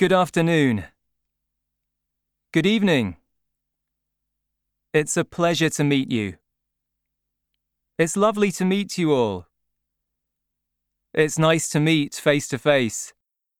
Good afternoon. Good evening. It's a pleasure to meet you. It's lovely to meet you all. It's nice to meet face to face.